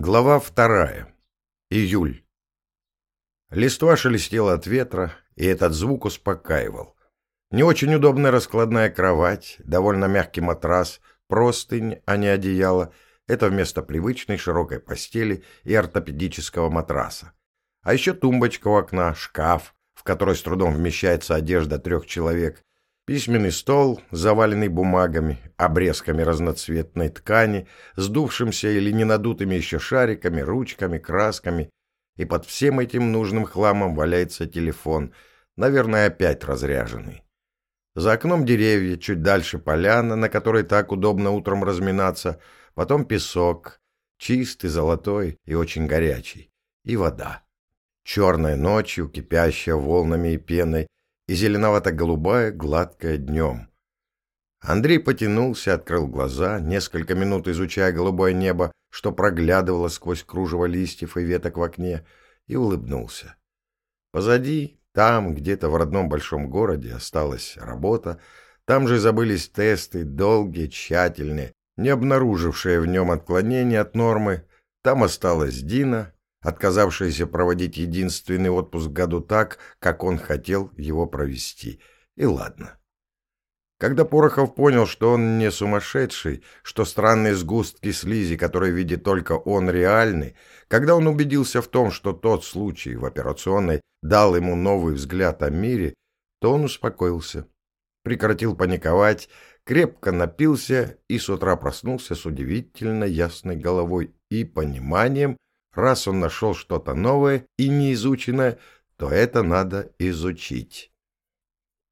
Глава вторая. Июль. Листва шелестела от ветра, и этот звук успокаивал. Не очень удобная раскладная кровать, довольно мягкий матрас, простынь, а не одеяло — это вместо привычной широкой постели и ортопедического матраса. А еще тумбочка у окна, шкаф, в который с трудом вмещается одежда трех человек, Письменный стол, заваленный бумагами, обрезками разноцветной ткани, сдувшимся или не надутыми еще шариками, ручками, красками. И под всем этим нужным хламом валяется телефон, наверное, опять разряженный. За окном деревья, чуть дальше поляна, на которой так удобно утром разминаться, потом песок, чистый, золотой и очень горячий, и вода. Черная ночью, кипящая волнами и пеной, и зеленовато-голубая, гладкая днем. Андрей потянулся, открыл глаза, несколько минут изучая голубое небо, что проглядывало сквозь кружево листьев и веток в окне, и улыбнулся. Позади, там, где-то в родном большом городе, осталась работа, там же забылись тесты, долгие, тщательные, не обнаружившие в нем отклонения от нормы, там осталась Дина, отказавшаяся проводить единственный отпуск в году так, как он хотел его провести. И ладно. Когда Порохов понял, что он не сумасшедший, что странные сгустки слизи, которые видит только он, реальны, когда он убедился в том, что тот случай в операционной дал ему новый взгляд о мире, то он успокоился, прекратил паниковать, крепко напился и с утра проснулся с удивительно ясной головой и пониманием, Раз он нашел что-то новое и неизученное, то это надо изучить.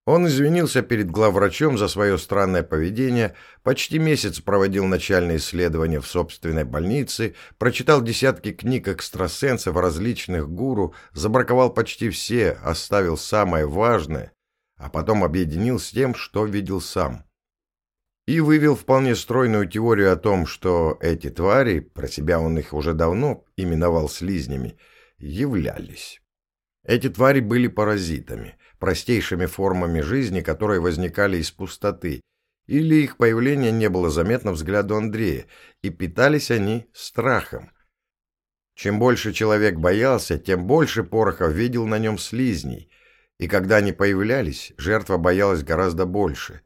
Он извинился перед главврачом за свое странное поведение, почти месяц проводил начальные исследования в собственной больнице, прочитал десятки книг экстрасенсов, различных гуру, забраковал почти все, оставил самое важное, а потом объединил с тем, что видел сам и вывел вполне стройную теорию о том, что эти твари, про себя он их уже давно именовал слизнями, являлись. Эти твари были паразитами, простейшими формами жизни, которые возникали из пустоты, или их появление не было заметно взгляду Андрея, и питались они страхом. Чем больше человек боялся, тем больше Порохов видел на нем слизней, и когда они появлялись, жертва боялась гораздо больше –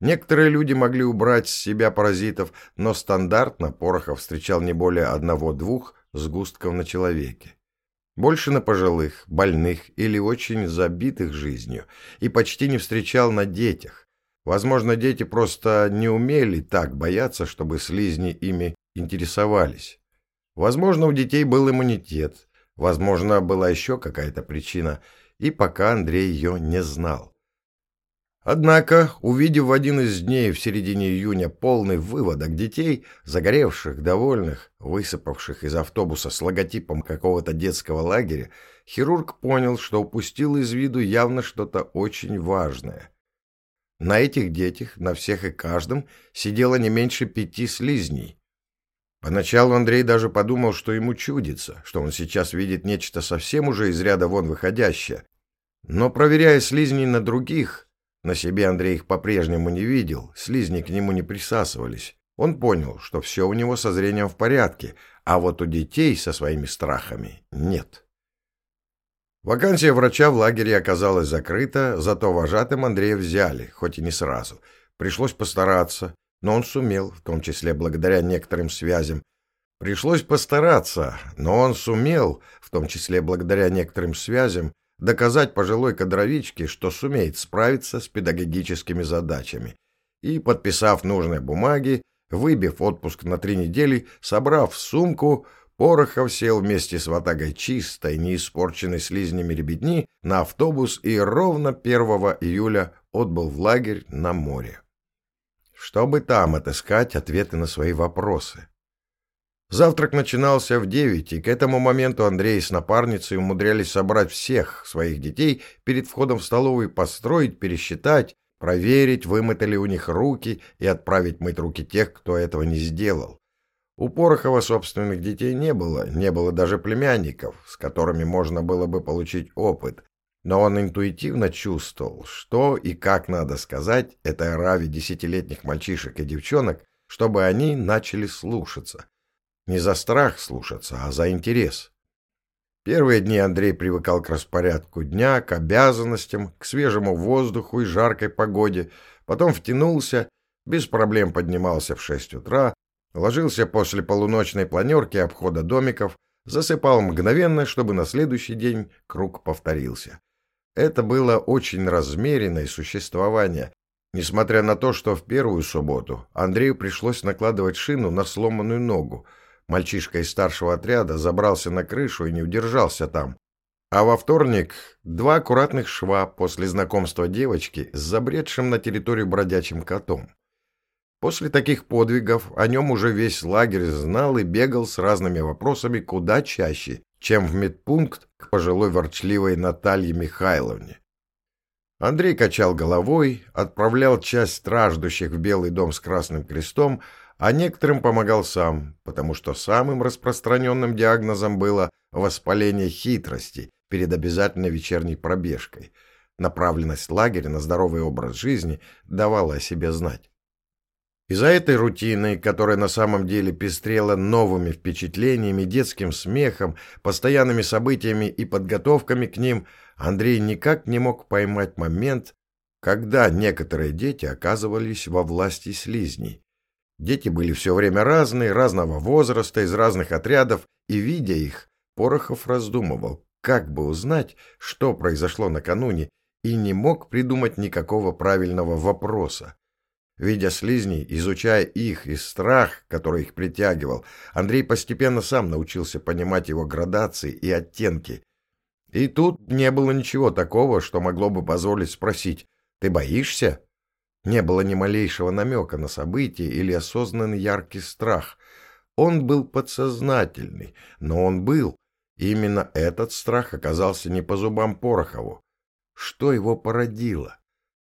Некоторые люди могли убрать с себя паразитов, но стандартно Порохов встречал не более одного-двух сгустков на человеке. Больше на пожилых, больных или очень забитых жизнью, и почти не встречал на детях. Возможно, дети просто не умели так бояться, чтобы слизни ими интересовались. Возможно, у детей был иммунитет, возможно, была еще какая-то причина, и пока Андрей ее не знал. Однако, увидев в один из дней в середине июня полный выводок детей, загоревших, довольных, высыпавших из автобуса с логотипом какого-то детского лагеря, хирург понял, что упустил из виду явно что-то очень важное. На этих детях, на всех и каждом, сидело не меньше пяти слизней. Поначалу Андрей даже подумал, что ему чудится, что он сейчас видит нечто совсем уже из ряда вон выходящее. Но, проверяя слизней на других, на себе Андрей их по-прежнему не видел, слизни к нему не присасывались. Он понял, что все у него со зрением в порядке, а вот у детей со своими страхами нет. Вакансия врача в лагере оказалась закрыта, зато вожатым Андрея взяли, хоть и не сразу. Пришлось постараться, но он сумел, в том числе благодаря некоторым связям. Пришлось постараться, но он сумел, в том числе благодаря некоторым связям, доказать пожилой кадровичке, что сумеет справиться с педагогическими задачами. И, подписав нужные бумаги, выбив отпуск на три недели, собрав сумку, Порохов сел вместе с ватагой чистой, не испорченной слизнями ребятни на автобус и ровно 1 июля отбыл в лагерь на море. Чтобы там отыскать ответы на свои вопросы. Завтрак начинался в девять, и к этому моменту Андрей с напарницей умудрялись собрать всех своих детей перед входом в столовую, построить, пересчитать, проверить, вымыты ли у них руки и отправить мыть руки тех, кто этого не сделал. У Порохова собственных детей не было, не было даже племянников, с которыми можно было бы получить опыт, но он интуитивно чувствовал, что и как надо сказать этой раве десятилетних мальчишек и девчонок, чтобы они начали слушаться, Не за страх слушаться, а за интерес. Первые дни Андрей привыкал к распорядку дня, к обязанностям, к свежему воздуху и жаркой погоде, потом втянулся, без проблем поднимался в шесть утра, ложился после полуночной планерки обхода домиков, засыпал мгновенно, чтобы на следующий день круг повторился. Это было очень размеренное существование, несмотря на то, что в первую субботу Андрею пришлось накладывать шину на сломанную ногу, Мальчишка из старшего отряда забрался на крышу и не удержался там. А во вторник два аккуратных шва после знакомства девочки с забредшим на территорию бродячим котом. После таких подвигов о нем уже весь лагерь знал и бегал с разными вопросами куда чаще, чем в медпункт к пожилой ворчливой Наталье Михайловне. Андрей качал головой, отправлял часть страждущих в Белый дом с Красным Крестом, а некоторым помогал сам, потому что самым распространенным диагнозом было воспаление хитрости перед обязательной вечерней пробежкой. Направленность лагеря на здоровый образ жизни давала о себе знать. Из-за этой рутины, которая на самом деле пестрела новыми впечатлениями, детским смехом, постоянными событиями и подготовками к ним, Андрей никак не мог поймать момент, когда некоторые дети оказывались во власти слизней. Дети были все время разные, разного возраста, из разных отрядов, и, видя их, Порохов раздумывал, как бы узнать, что произошло накануне, и не мог придумать никакого правильного вопроса. Видя слизней, изучая их и страх, который их притягивал, Андрей постепенно сам научился понимать его градации и оттенки. И тут не было ничего такого, что могло бы позволить спросить «Ты боишься?» Не было ни малейшего намека на событие или осознанный яркий страх. Он был подсознательный, но он был. Именно этот страх оказался не по зубам Порохову. Что его породило?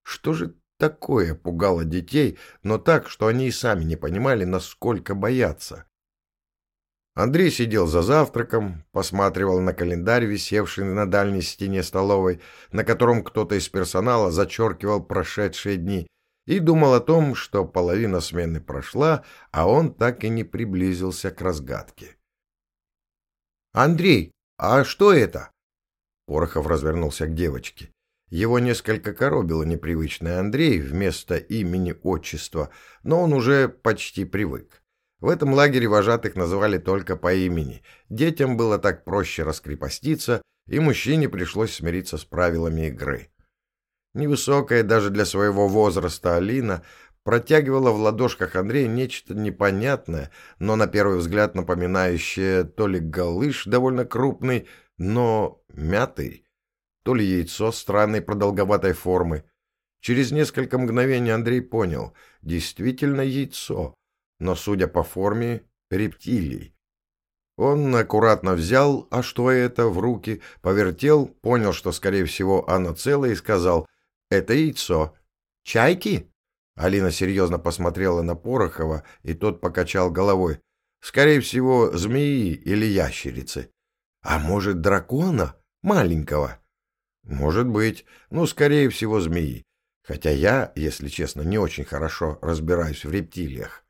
Что же такое пугало детей, но так, что они и сами не понимали, насколько боятся? Андрей сидел за завтраком, посматривал на календарь, висевший на дальней стене столовой, на котором кто-то из персонала зачеркивал прошедшие дни, и думал о том, что половина смены прошла, а он так и не приблизился к разгадке. «Андрей, а что это?» Порохов развернулся к девочке. Его несколько коробило непривычный Андрей вместо имени-отчества, но он уже почти привык. В этом лагере вожатых называли только по имени. Детям было так проще раскрепоститься, и мужчине пришлось смириться с правилами игры. Невысокая даже для своего возраста Алина протягивала в ладошках Андрея нечто непонятное, но на первый взгляд напоминающее то ли галыш довольно крупный, но мятый, то ли яйцо странной продолговатой формы. Через несколько мгновений Андрей понял, действительно яйцо, но, судя по форме, рептилий. Он аккуратно взял, а что это, в руки, повертел, понял, что, скорее всего, оно целое, и сказал — это яйцо. Чайки? Алина серьезно посмотрела на Порохова, и тот покачал головой. Скорее всего, змеи или ящерицы. А может, дракона? Маленького? Может быть. Ну, скорее всего, змеи. Хотя я, если честно, не очень хорошо разбираюсь в рептилиях.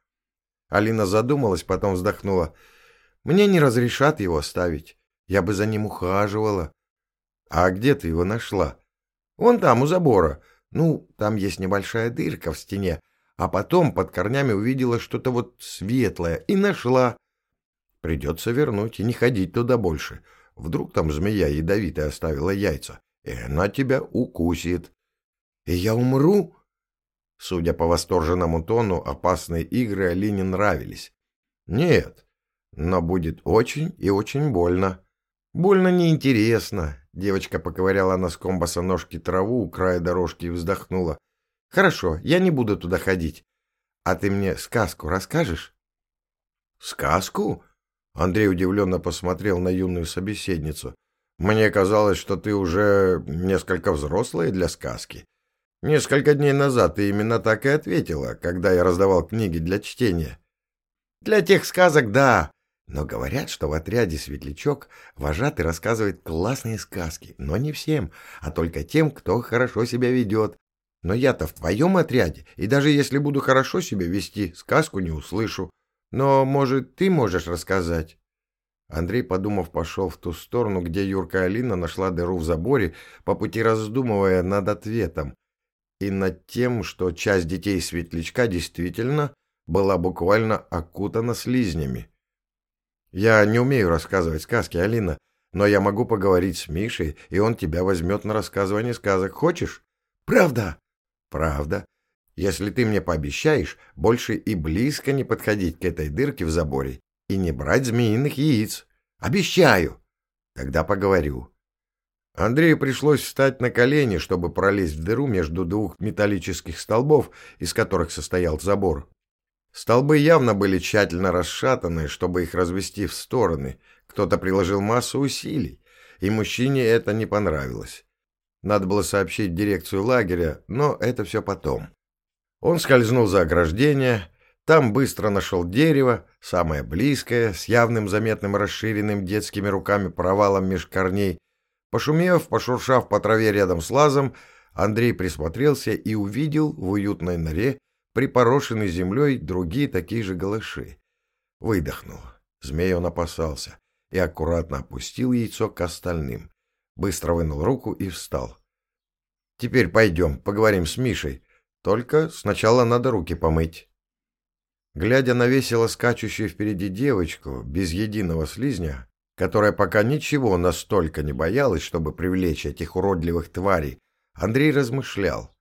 Алина задумалась, потом вздохнула. Мне не разрешат его оставить. Я бы за ним ухаживала. А где ты его нашла? Вон там, у забора. Ну, там есть небольшая дырка в стене. А потом под корнями увидела что-то вот светлое и нашла. Придется вернуть и не ходить туда больше. Вдруг там змея ядовитая оставила яйца, и она тебя укусит. И я умру? Судя по восторженному тону, опасные игры Алине нравились. Нет, но будет очень и очень больно. Больно неинтересно, Девочка поковыряла носком босоножки траву у края дорожки и вздохнула. «Хорошо, я не буду туда ходить. А ты мне сказку расскажешь?» «Сказку?» Андрей удивленно посмотрел на юную собеседницу. «Мне казалось, что ты уже несколько взрослая для сказки. Несколько дней назад ты именно так и ответила, когда я раздавал книги для чтения». «Для тех сказок, да. Но говорят, что в отряде «Светлячок» вожатый рассказывает классные сказки, но не всем, а только тем, кто хорошо себя ведет. Но я-то в твоем отряде, и даже если буду хорошо себя вести, сказку не услышу. Но, может, ты можешь рассказать?» Андрей, подумав, пошел в ту сторону, где Юрка Алина нашла дыру в заборе, по пути раздумывая над ответом и над тем, что часть детей Светлячка действительно была буквально окутана слизнями. «Я не умею рассказывать сказки, Алина, но я могу поговорить с Мишей, и он тебя возьмет на рассказывание сказок. Хочешь?» «Правда?» «Правда. Если ты мне пообещаешь больше и близко не подходить к этой дырке в заборе и не брать змеиных яиц. Обещаю. Тогда поговорю. Андрею пришлось встать на колени, чтобы пролезть в дыру между двух металлических столбов, из которых состоял забор. Столбы явно были тщательно расшатаны, чтобы их развести в стороны. Кто-то приложил массу усилий, и мужчине это не понравилось. Надо было сообщить дирекцию лагеря, но это все потом. Он скользнул за ограждение, там быстро нашел дерево, самое близкое, с явным заметным расширенным детскими руками провалом меж корней. Пошумев, пошуршав по траве рядом с лазом, Андрей присмотрелся и увидел в уютной норе, припорошенной землей, другие такие же голыши. Выдохнул. Змей он опасался и аккуратно опустил яйцо к остальным. Быстро вынул руку и встал. «Теперь пойдем, поговорим с Мишей. Только сначала надо руки помыть». Глядя на весело скачущую впереди девочку, без единого слизня, которая пока ничего настолько не боялась, чтобы привлечь этих уродливых тварей, Андрей размышлял.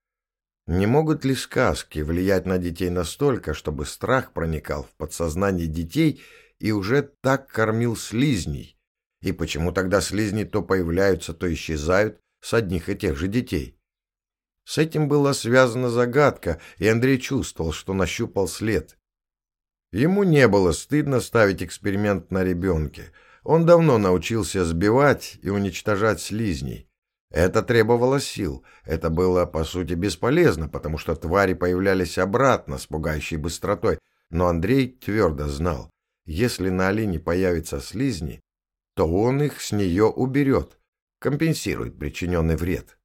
Не могут ли сказки влиять на детей настолько, чтобы страх проникал в подсознание детей и уже так кормил слизней? И почему тогда слизни то появляются, то исчезают с одних и тех же детей? С этим была связана загадка, и Андрей чувствовал, что нащупал след. Ему не было стыдно ставить эксперимент на ребенке. Он давно научился сбивать и уничтожать слизней. Это требовало сил. Это было, по сути, бесполезно, потому что твари появлялись обратно с пугающей быстротой. Но Андрей твердо знал, если на Алине появятся слизни, то он их с нее уберет, компенсирует причиненный вред.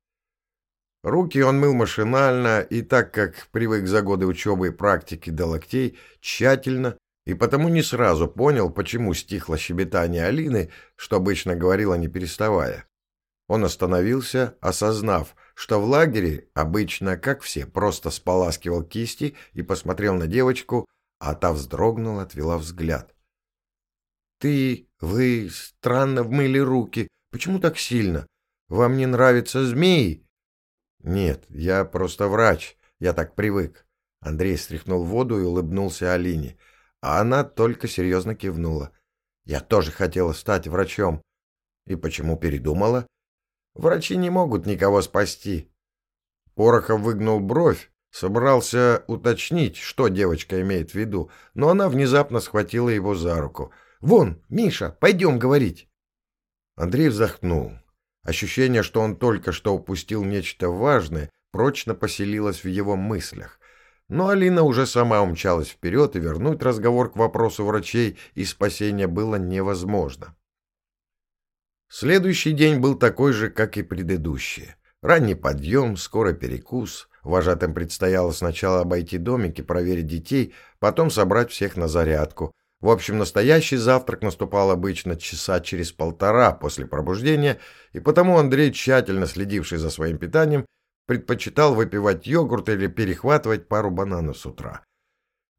Руки он мыл машинально и так как привык за годы учебы и практики до локтей, тщательно, и потому не сразу понял, почему стихло щебетание Алины, что обычно говорила не переставая. Он остановился, осознав, что в лагере обычно, как все, просто споласкивал кисти и посмотрел на девочку, а та вздрогнула, отвела взгляд. «Ты, вы странно вмыли руки. Почему так сильно? Вам не нравятся змеи?» «Нет, я просто врач. Я так привык». Андрей стряхнул воду и улыбнулся Алине. А она только серьезно кивнула. «Я тоже хотела стать врачом». «И почему передумала?» «Врачи не могут никого спасти». Порохов выгнул бровь, собрался уточнить, что девочка имеет в виду, но она внезапно схватила его за руку. «Вон, Миша, пойдем говорить». Андрей вздохнул. Ощущение, что он только что упустил нечто важное, прочно поселилось в его мыслях. Но Алина уже сама умчалась вперед, и вернуть разговор к вопросу врачей и спасения было невозможно. Следующий день был такой же, как и предыдущие. Ранний подъем, скоро перекус. Вожатым предстояло сначала обойти домики, проверить детей, потом собрать всех на зарядку, в общем, настоящий завтрак наступал обычно часа через полтора после пробуждения, и потому Андрей, тщательно следивший за своим питанием, предпочитал выпивать йогурт или перехватывать пару бананов с утра.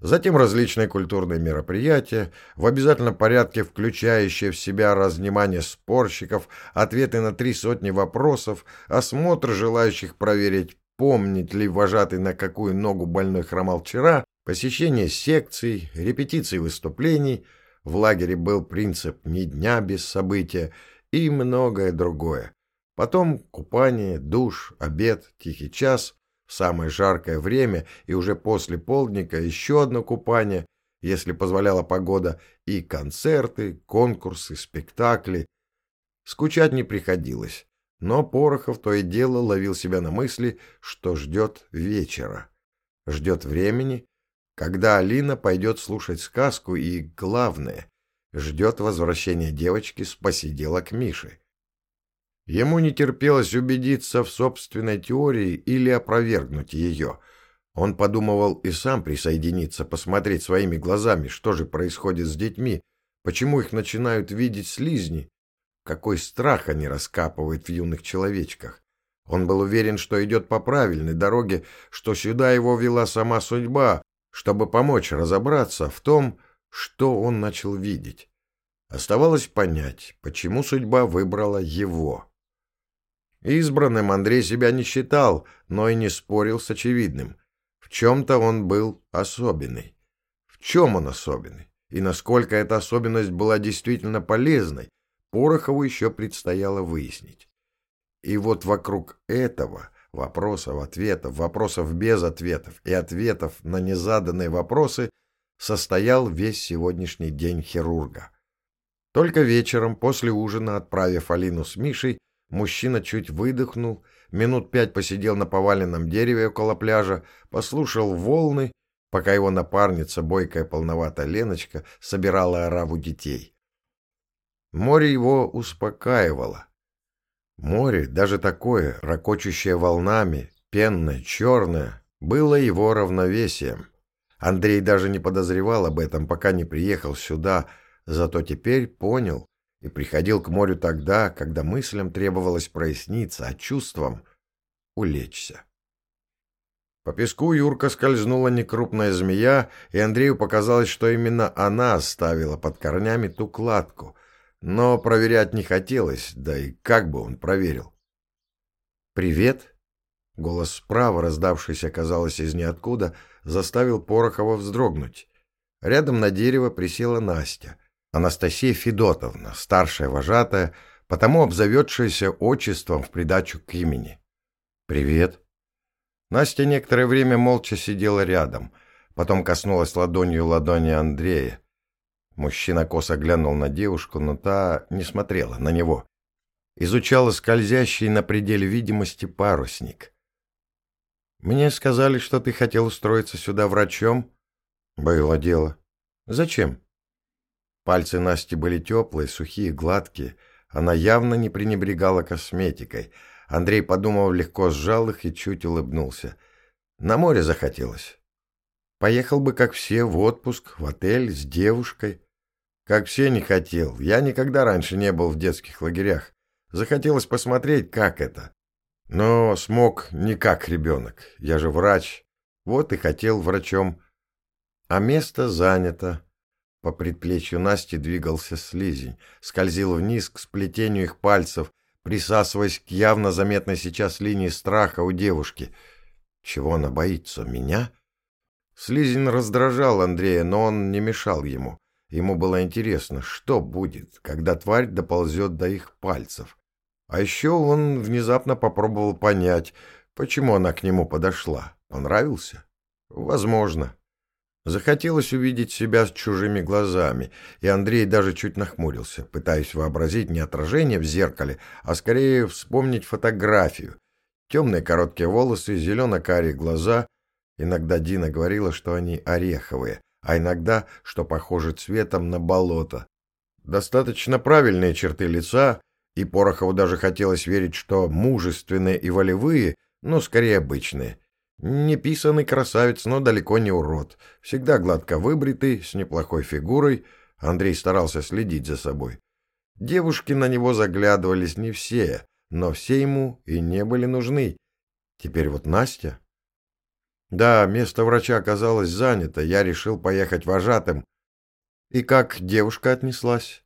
Затем различные культурные мероприятия, в обязательном порядке включающие в себя разнимание спорщиков, ответы на три сотни вопросов, осмотр желающих проверить, помнит ли вожатый, на какую ногу больной хромал вчера, посещение секций, репетиции выступлений, в лагере был принцип «ни дня без события» и многое другое. Потом купание, душ, обед, тихий час, в самое жаркое время и уже после полдника еще одно купание, если позволяла погода, и концерты, конкурсы, спектакли. Скучать не приходилось, но Порохов то и дело ловил себя на мысли, что ждет вечера. Ждет времени, когда Алина пойдет слушать сказку и, главное, ждет возвращения девочки с посиделок Миши. Ему не терпелось убедиться в собственной теории или опровергнуть ее. Он подумывал и сам присоединиться, посмотреть своими глазами, что же происходит с детьми, почему их начинают видеть слизни, какой страх они раскапывают в юных человечках. Он был уверен, что идет по правильной дороге, что сюда его вела сама судьба, чтобы помочь разобраться в том, что он начал видеть. Оставалось понять, почему судьба выбрала его. Избранным Андрей себя не считал, но и не спорил с очевидным. В чем-то он был особенный. В чем он особенный? И насколько эта особенность была действительно полезной, Порохову еще предстояло выяснить. И вот вокруг этого вопросов, ответов, вопросов без ответов и ответов на незаданные вопросы состоял весь сегодняшний день хирурга. Только вечером, после ужина, отправив Алину с Мишей, мужчина чуть выдохнул, минут пять посидел на поваленном дереве около пляжа, послушал волны, пока его напарница, бойкая полноватая Леночка, собирала ораву детей. Море его успокаивало. Море, даже такое, ракочущее волнами, пенное, черное, было его равновесием. Андрей даже не подозревал об этом, пока не приехал сюда, зато теперь понял и приходил к морю тогда, когда мыслям требовалось проясниться, а чувствам — улечься. По песку Юрка скользнула некрупная змея, и Андрею показалось, что именно она оставила под корнями ту кладку — но проверять не хотелось, да и как бы он проверил. «Привет!» Голос справа, раздавшийся, казалось, из ниоткуда, заставил Порохова вздрогнуть. Рядом на дерево присела Настя, Анастасия Федотовна, старшая вожатая, потому обзаведшаяся отчеством в придачу к имени. «Привет!» Настя некоторое время молча сидела рядом, потом коснулась ладонью ладони Андрея. Мужчина косо глянул на девушку, но та не смотрела на него. Изучала скользящий на пределе видимости парусник. «Мне сказали, что ты хотел устроиться сюда врачом?» «Было дело. Зачем?» Пальцы Насти были теплые, сухие, гладкие. Она явно не пренебрегала косметикой. Андрей, подумав, легко сжал их и чуть улыбнулся. На море захотелось. Поехал бы, как все, в отпуск, в отель, с девушкой. Как все не хотел. Я никогда раньше не был в детских лагерях. Захотелось посмотреть, как это. Но смог не как ребенок. Я же врач. Вот и хотел врачом. А место занято. По предплечью Насти двигался слизень, скользил вниз к сплетению их пальцев, присасываясь к явно заметной сейчас линии страха у девушки. Чего она боится? Меня? Слизень раздражал Андрея, но он не мешал ему. Ему было интересно, что будет, когда тварь доползет до их пальцев. А еще он внезапно попробовал понять, почему она к нему подошла. Понравился? Возможно. Захотелось увидеть себя с чужими глазами, и Андрей даже чуть нахмурился, пытаясь вообразить не отражение в зеркале, а скорее вспомнить фотографию. Темные короткие волосы, зелено-карие глаза. Иногда Дина говорила, что они ореховые, а иногда, что похоже цветом на болото. Достаточно правильные черты лица, и Порохову даже хотелось верить, что мужественные и волевые, но скорее обычные. Неписанный красавец, но далеко не урод. Всегда гладко выбритый, с неплохой фигурой. Андрей старался следить за собой. Девушки на него заглядывались не все, но все ему и не были нужны. Теперь вот Настя... Да, место врача оказалось занято, я решил поехать вожатым. И как девушка отнеслась?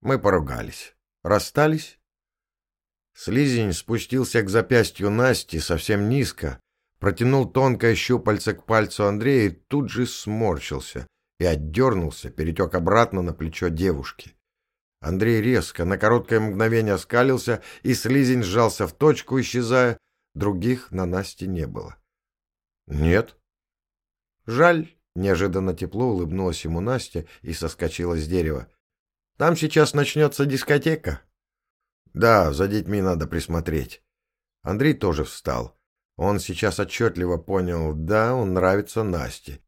Мы поругались. Расстались? Слизень спустился к запястью Насти совсем низко, протянул тонкое щупальце к пальцу Андрея и тут же сморщился и отдернулся, перетек обратно на плечо девушки. Андрей резко, на короткое мгновение оскалился, и слизень сжался в точку, исчезая. Других на Насте не было. «Нет». «Жаль», — неожиданно тепло улыбнулась ему Настя и соскочила с дерева. «Там сейчас начнется дискотека». «Да, за детьми надо присмотреть». Андрей тоже встал. Он сейчас отчетливо понял, да, он нравится Насте.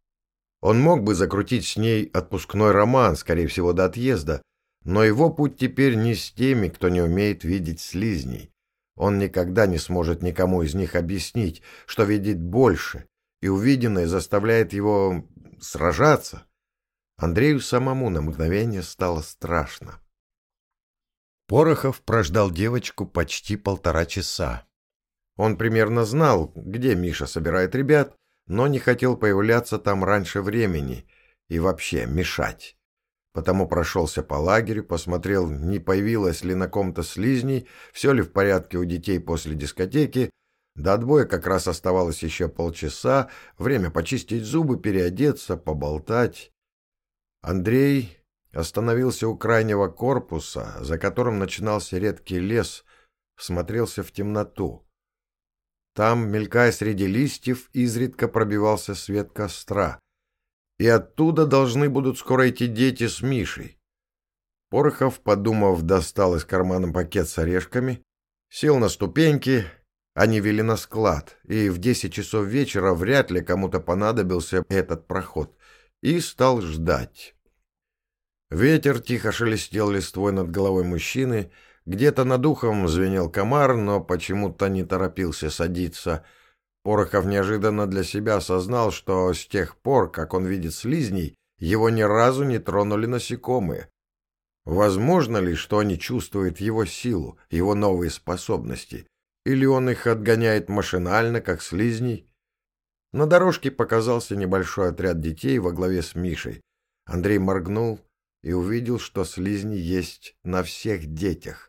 Он мог бы закрутить с ней отпускной роман, скорее всего, до отъезда, но его путь теперь не с теми, кто не умеет видеть слизней. Он никогда не сможет никому из них объяснить, что видит больше, и увиденное заставляет его сражаться. Андрею самому на мгновение стало страшно. Порохов прождал девочку почти полтора часа. Он примерно знал, где Миша собирает ребят, но не хотел появляться там раньше времени и вообще мешать. Потому прошелся по лагерю, посмотрел, не появилось ли на ком-то слизней, все ли в порядке у детей после дискотеки. До отбоя как раз оставалось еще полчаса, время почистить зубы, переодеться, поболтать. Андрей остановился у крайнего корпуса, за которым начинался редкий лес, всмотрелся в темноту. Там, мелькая среди листьев, изредка пробивался свет костра. И оттуда должны будут скоро идти дети с Мишей. Порохов, подумав, достал из кармана пакет с орешками, сел на ступеньки, они вели на склад, и в десять часов вечера вряд ли кому-то понадобился этот проход, и стал ждать. Ветер тихо шелестел листвой над головой мужчины, где-то над ухом звенел комар, но почему-то не торопился садиться. Порохов неожиданно для себя осознал, что с тех пор, как он видит слизней, его ни разу не тронули насекомые. Возможно ли, что они чувствуют его силу, его новые способности? Или он их отгоняет машинально, как слизней? На дорожке показался небольшой отряд детей во главе с Мишей. Андрей моргнул и увидел, что слизни есть на всех детях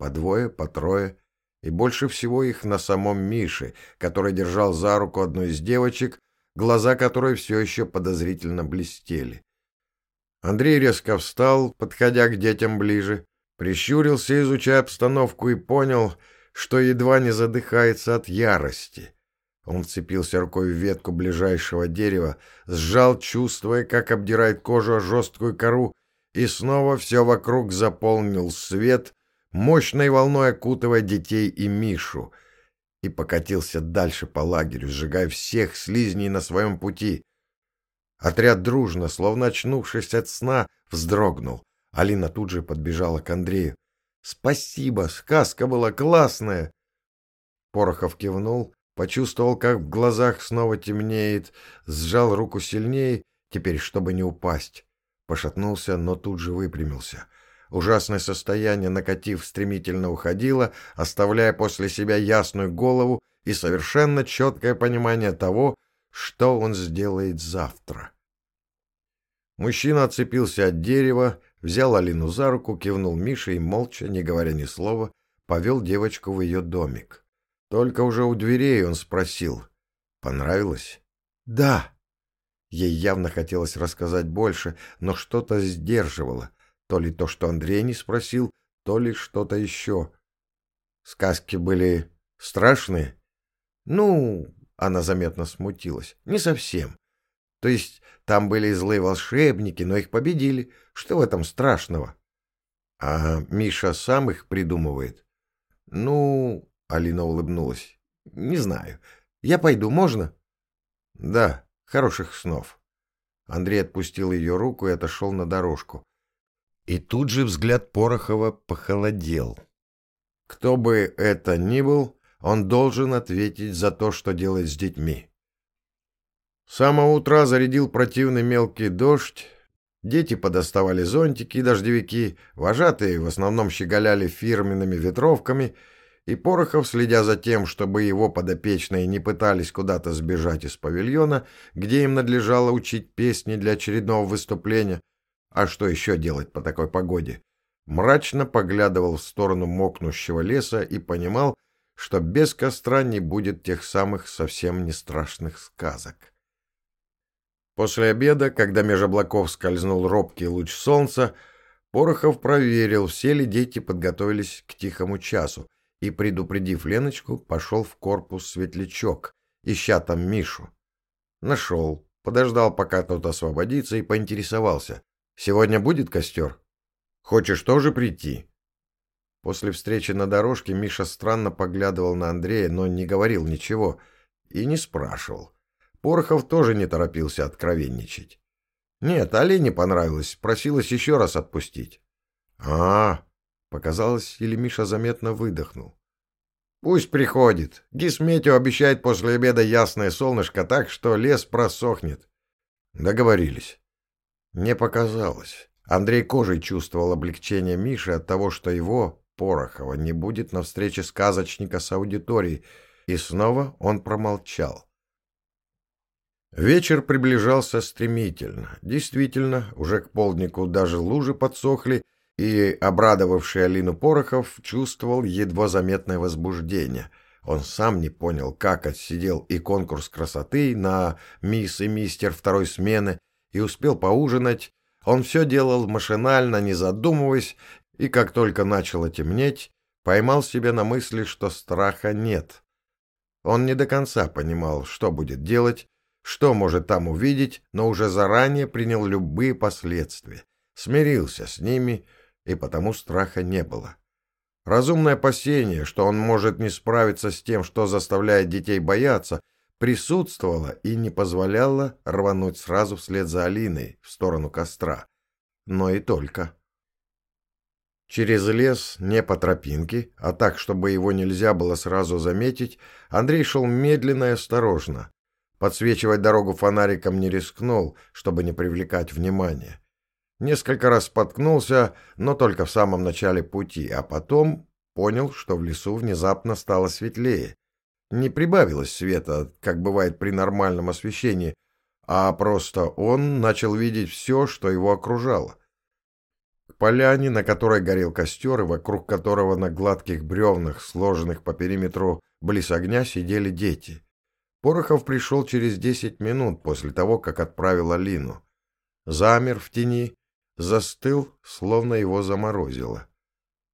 по двое, по трое, и больше всего их на самом Мише, который держал за руку одну из девочек, глаза которой все еще подозрительно блестели. Андрей резко встал, подходя к детям ближе, прищурился, изучая обстановку, и понял, что едва не задыхается от ярости. Он вцепился рукой в ветку ближайшего дерева, сжал, чувствуя, как обдирает кожу жесткую кору, и снова все вокруг заполнил свет, мощной волной окутывая детей и Мишу, и покатился дальше по лагерю, сжигая всех слизней на своем пути. Отряд дружно, словно очнувшись от сна, вздрогнул. Алина тут же подбежала к Андрею. «Спасибо, сказка была классная!» Порохов кивнул, почувствовал, как в глазах снова темнеет, сжал руку сильнее, теперь чтобы не упасть. Пошатнулся, но тут же выпрямился — Ужасное состояние, накатив, стремительно уходило, оставляя после себя ясную голову и совершенно четкое понимание того, что он сделает завтра. Мужчина отцепился от дерева, взял Алину за руку, кивнул Мише и, молча, не говоря ни слова, повел девочку в ее домик. Только уже у дверей он спросил. «Понравилось?» «Да». Ей явно хотелось рассказать больше, но что-то сдерживало — то ли то, что Андрей не спросил, то ли что-то еще. Сказки были страшные? Ну, она заметно смутилась. Не совсем. То есть там были злые волшебники, но их победили. Что в этом страшного? А Миша сам их придумывает? Ну, Алина улыбнулась. Не знаю. Я пойду, можно? Да, хороших снов. Андрей отпустил ее руку и отошел на дорожку. И тут же взгляд Порохова похолодел. Кто бы это ни был, он должен ответить за то, что делает с детьми. С самого утра зарядил противный мелкий дождь, дети подоставали зонтики и дождевики, вожатые в основном щеголяли фирменными ветровками, и Порохов, следя за тем, чтобы его подопечные не пытались куда-то сбежать из павильона, где им надлежало учить песни для очередного выступления, а что еще делать по такой погоде? Мрачно поглядывал в сторону мокнущего леса и понимал, что без костра не будет тех самых совсем не страшных сказок. После обеда, когда меж облаков скользнул робкий луч солнца, Порохов проверил, все ли дети подготовились к тихому часу, и, предупредив Леночку, пошел в корпус светлячок, ища там Мишу. Нашел, подождал, пока тот освободится, и поинтересовался. Сегодня будет костер? Хочешь тоже прийти?» После встречи на дорожке Миша странно поглядывал на Андрея, но не говорил ничего и не спрашивал. Порохов тоже не торопился откровенничать. «Нет, Олене понравилось, просилась еще раз отпустить». «А, -а, -а показалось, или Миша заметно выдохнул. Пусть приходит. Гисметио обещает после обеда ясное солнышко так, что лес просохнет. Договорились. Не показалось. Андрей кожей чувствовал облегчение Миши от того, что его, Порохова, не будет на встрече сказочника с аудиторией, и снова он промолчал. Вечер приближался стремительно. Действительно, уже к полднику даже лужи подсохли, и, обрадовавший Алину Порохов, чувствовал едва заметное возбуждение. Он сам не понял, как отсидел и конкурс красоты на «Мисс и мистер» второй смены, и успел поужинать. Он все делал машинально, не задумываясь, и как только начало темнеть, поймал себя на мысли, что страха нет. Он не до конца понимал, что будет делать, что может там увидеть, но уже заранее принял любые последствия, смирился с ними — и потому страха не было. Разумное опасение, что он может не справиться с тем, что заставляет детей бояться, присутствовало и не позволяло рвануть сразу вслед за Алиной в сторону костра. Но и только. Через лес, не по тропинке, а так, чтобы его нельзя было сразу заметить, Андрей шел медленно и осторожно. Подсвечивать дорогу фонариком не рискнул, чтобы не привлекать внимания. Несколько раз споткнулся, но только в самом начале пути, а потом понял, что в лесу внезапно стало светлее. Не прибавилось света, как бывает при нормальном освещении, а просто он начал видеть все, что его окружало. К поляне, на которой горел костер, и вокруг которого на гладких бревнах, сложенных по периметру близ огня, сидели дети. Порохов пришел через десять минут после того, как отправил Алину. Замер в тени, застыл, словно его заморозило,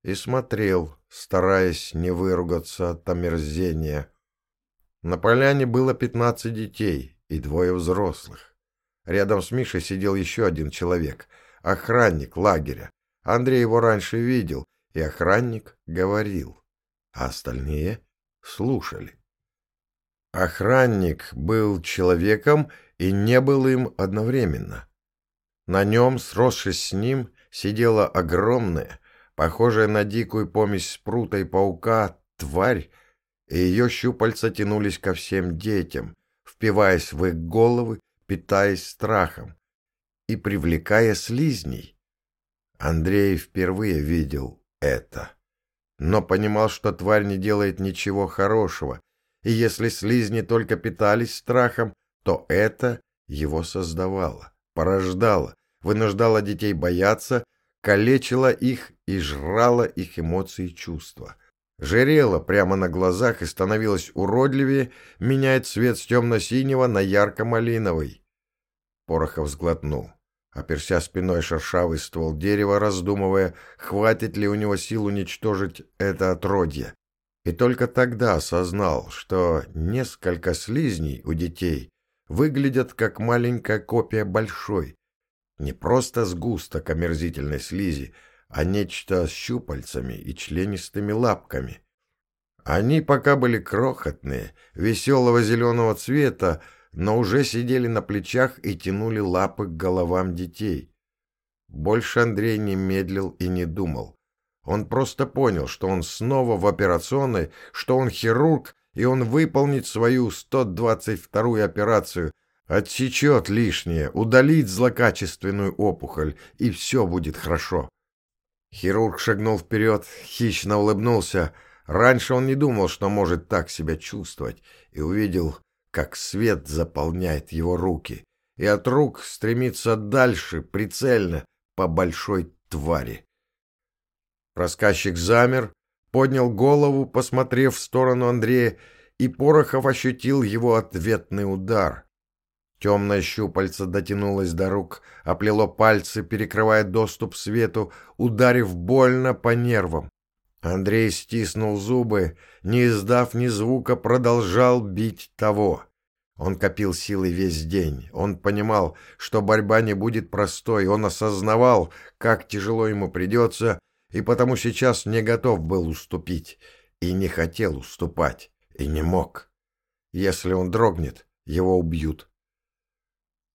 и смотрел, стараясь не выругаться от омерзения. На поляне было пятнадцать детей и двое взрослых. Рядом с Мишей сидел еще один человек, охранник лагеря. Андрей его раньше видел, и охранник говорил, а остальные слушали. Охранник был человеком и не был им одновременно. На нем, сросшись с ним, сидела огромная, похожая на дикую помесь спрута и паука, тварь, и ее щупальца тянулись ко всем детям, впиваясь в их головы, питаясь страхом и привлекая слизней. Андрей впервые видел это, но понимал, что тварь не делает ничего хорошего, и если слизни только питались страхом, то это его создавало порождала, вынуждала детей бояться, калечила их и жрала их эмоции и чувства. Жерела прямо на глазах и становилась уродливее, меняя цвет с темно-синего на ярко-малиновый. Порохов сглотнул, оперся спиной шершавый ствол дерева, раздумывая, хватит ли у него сил уничтожить это отродье. И только тогда осознал, что несколько слизней у детей выглядят как маленькая копия большой. Не просто сгусток омерзительной слизи, а нечто с щупальцами и членистыми лапками. Они пока были крохотные, веселого зеленого цвета, но уже сидели на плечах и тянули лапы к головам детей. Больше Андрей не медлил и не думал. Он просто понял, что он снова в операционной, что он хирург и он выполнит свою 122-ю операцию, отсечет лишнее, удалит злокачественную опухоль, и все будет хорошо. Хирург шагнул вперед, хищно улыбнулся. Раньше он не думал, что может так себя чувствовать, и увидел, как свет заполняет его руки, и от рук стремится дальше, прицельно, по большой твари. Рассказчик замер, поднял голову, посмотрев в сторону Андрея, и Порохов ощутил его ответный удар. Темное щупальце дотянулось до рук, оплело пальцы, перекрывая доступ свету, ударив больно по нервам. Андрей стиснул зубы, не издав ни звука, продолжал бить того. Он копил силы весь день. Он понимал, что борьба не будет простой. Он осознавал, как тяжело ему придется, и потому сейчас не готов был уступить, и не хотел уступать, и не мог. Если он дрогнет, его убьют.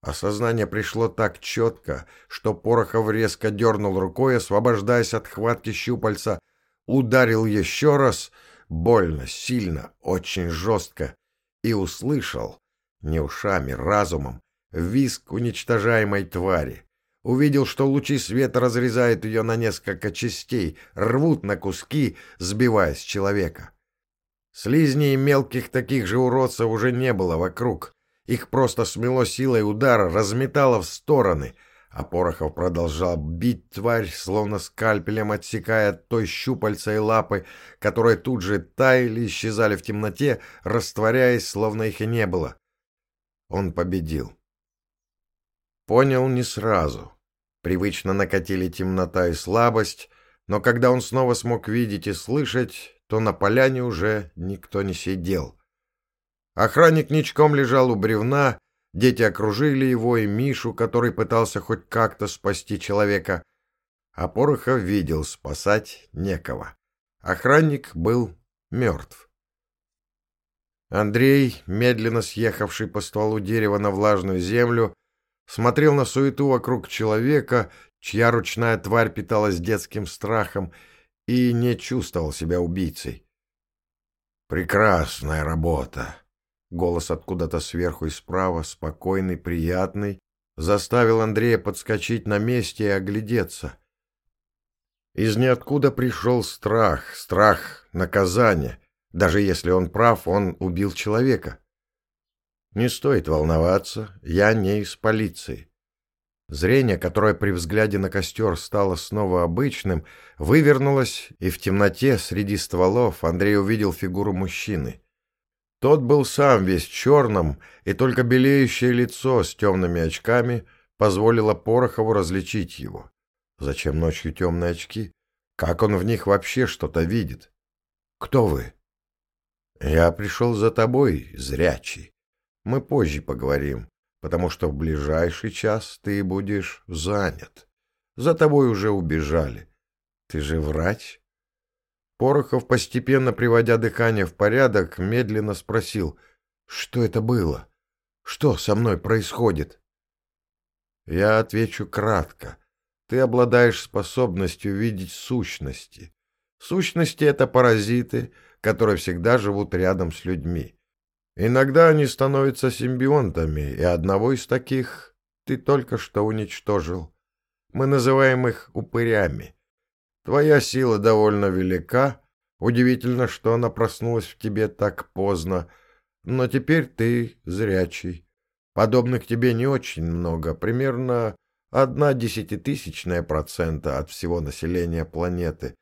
Осознание пришло так четко, что Порохов резко дернул рукой, освобождаясь от хватки щупальца, ударил еще раз, больно, сильно, очень жестко, и услышал, не ушами, разумом, виск уничтожаемой твари. Увидел, что лучи света разрезают ее на несколько частей, рвут на куски, сбивая с человека. Слизней мелких таких же уродцев уже не было вокруг. Их просто смело силой удара, разметало в стороны, а Порохов продолжал бить тварь, словно скальпелем отсекая той щупальца и лапы, которые тут же таяли, исчезали в темноте, растворяясь, словно их и не было. Он победил. Понял не сразу. Привычно накатили темнота и слабость, но когда он снова смог видеть и слышать, то на поляне уже никто не сидел. Охранник ничком лежал у бревна, дети окружили его и Мишу, который пытался хоть как-то спасти человека. А Порохов видел, спасать некого. Охранник был мертв. Андрей, медленно съехавший по стволу дерева на влажную землю, смотрел на суету вокруг человека, чья ручная тварь питалась детским страхом, и не чувствовал себя убийцей. «Прекрасная работа!» Голос откуда-то сверху и справа, спокойный, приятный, заставил Андрея подскочить на месте и оглядеться. Из ниоткуда пришел страх, страх наказания. Даже если он прав, он убил человека. Не стоит волноваться, я не из полиции. Зрение, которое при взгляде на костер стало снова обычным, вывернулось, и в темноте среди стволов Андрей увидел фигуру мужчины. Тот был сам весь черным, и только белеющее лицо с темными очками позволило Порохову различить его. Зачем ночью темные очки? Как он в них вообще что-то видит? Кто вы? Я пришел за тобой, зрячий. Мы позже поговорим, потому что в ближайший час ты будешь занят. За тобой уже убежали. Ты же врач? Порохов, постепенно приводя дыхание в порядок, медленно спросил, что это было? Что со мной происходит? Я отвечу кратко. Ты обладаешь способностью видеть сущности. Сущности — это паразиты, которые всегда живут рядом с людьми. Иногда они становятся симбионтами, и одного из таких ты только что уничтожил. Мы называем их упырями. Твоя сила довольно велика. Удивительно, что она проснулась в тебе так поздно. Но теперь ты зрячий. Подобных тебе не очень много, примерно одна десятитысячная процента от всего населения планеты,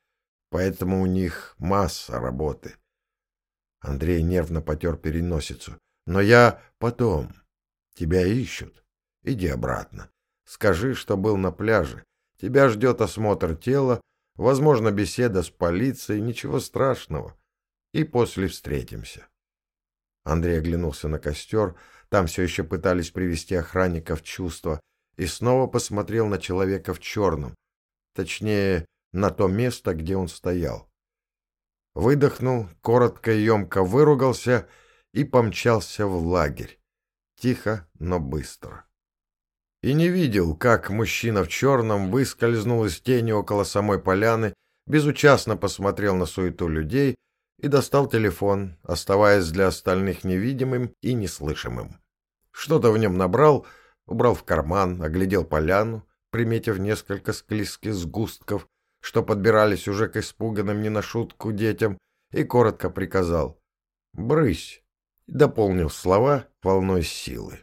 поэтому у них масса работы. Андрей нервно потер переносицу. «Но я потом. Тебя ищут. Иди обратно. Скажи, что был на пляже. Тебя ждет осмотр тела, возможно, беседа с полицией, ничего страшного. И после встретимся». Андрей оглянулся на костер, там все еще пытались привести охранника в чувство, и снова посмотрел на человека в черном, точнее, на то место, где он стоял выдохнул, коротко и емко выругался и помчался в лагерь. Тихо, но быстро. И не видел, как мужчина в черном выскользнул из тени около самой поляны, безучастно посмотрел на суету людей и достал телефон, оставаясь для остальных невидимым и неслышимым. Что-то в нем набрал, убрал в карман, оглядел поляну, приметив несколько склизких сгустков, что подбирались уже к испуганным не на шутку детям, и коротко приказал «Брысь!» и дополнил слова волной силы.